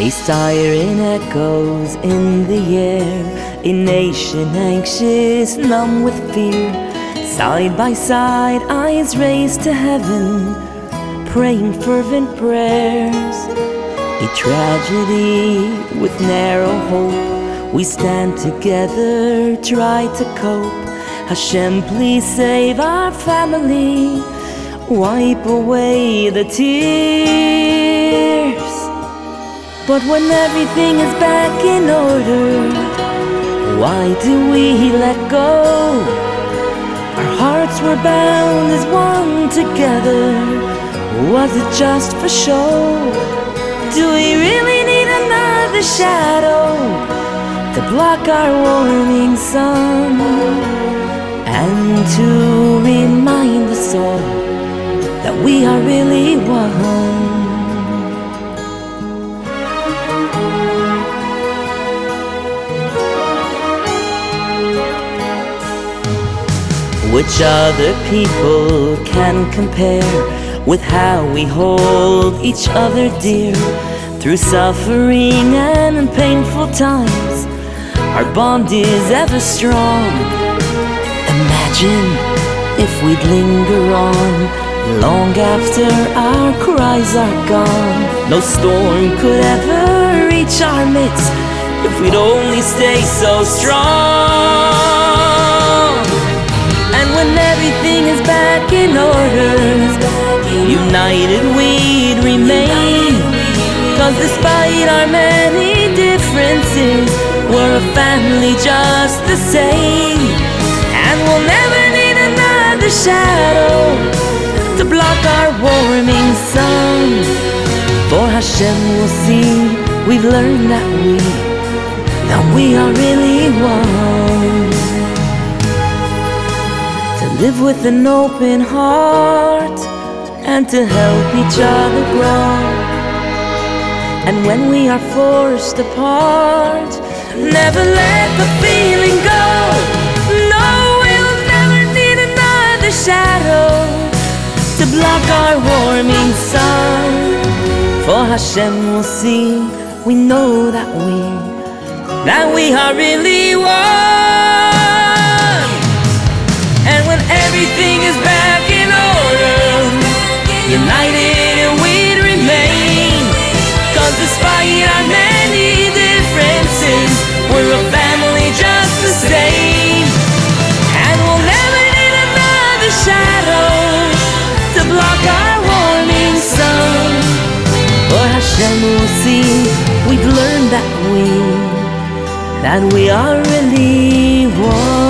A siren echoes in the air, a nation anxious, numb with fear. Side by side, eyes raised to heaven, praying fervent prayers. A tragedy with narrow hope. We stand together, try to cope. Hashem, please save our family, wipe away the tears. But when everything is back in order, why do we let go? Our hearts were bound as one together. Was it just for show? Do we really need another shadow to block our warming sun? And to remind us all that we are really one. Which other people can compare with how we hold each other dear through suffering and painful times? Our bond is ever strong. Imagine if we'd linger on long after our cries are gone. No storm could ever reach our midst if we'd only stay so strong. Everything is back in order, united we'd remain. Cause despite our many differences, we're a family just the same. And we'll never need another shadow to block our warming sun. For Hashem will see, we've learned that we, that we are really one. Live with an open heart and to help each other grow. And when we are forced apart, never let the feeling go. No, we'll never need another shadow to block our warming sun. For Hashem will see, we know that we, that we are really one. United we'd remain. Cause despite our many differences, we're a family just the same. And we'll never need another shadow to block our warming sun. For Hashem will see, we've learned that we, that we are really one.